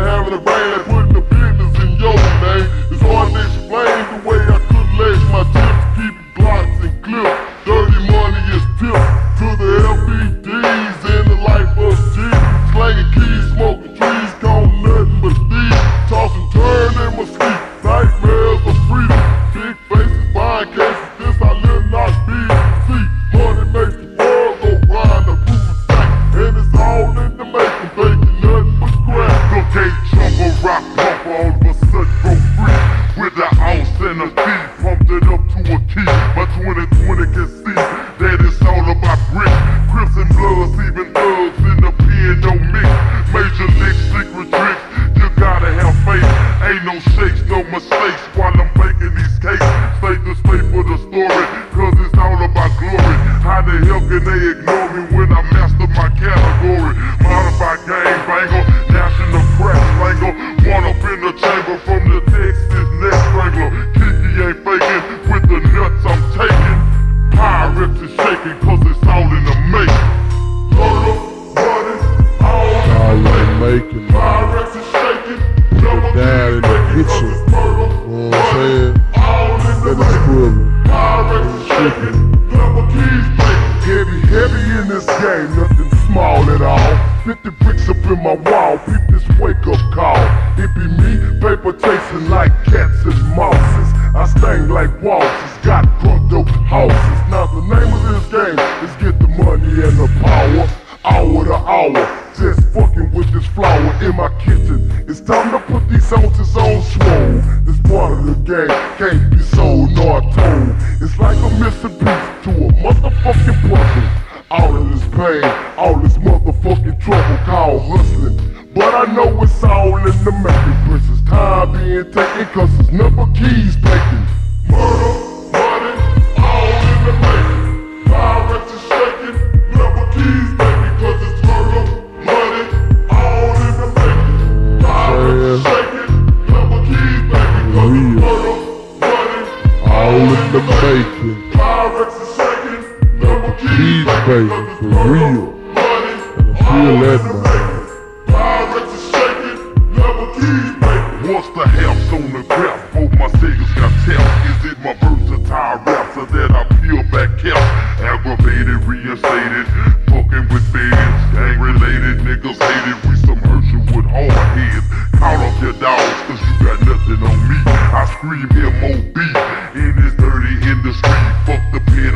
and having a brain the hell can they ignore me when I master my category? Modified gang banger, national crack slangle. One up in the chamber from peep this wake up call. It be me, paper chasing like cats and mouses. I sting like waltzes, got dope houses. Now the name of this game is get the money and the power. Hour to hour, just fucking with this flour in my kitchen. It's time to put these ounces on swole. This part of the game can't be sold nor told. It's like a missing piece to a motherfucking puzzle. All of this pain, all this motherfucking trouble called hustling. But I know it's all in the making. Precious time being taken, cause it's number keys taken. Murder, money, all in the making. Pirates is shaking, number keys taken, cause it's murder, money, all in the making. Pirates is shaking, number keys taken, cause it's murder, money, All in the making. Pirates is shaking, number keys taken, cause it's murder, money, feel all that, in the man. making. Pirates is shaking, What's the house on the ground? Both my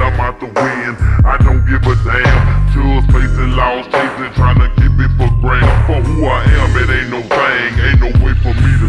I'm out to win. I don't give a damn. Judge facing laws, chasing, trying to keep it for grand. For who I am, it ain't no thing. Ain't no way for me to